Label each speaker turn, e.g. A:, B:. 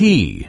A: T.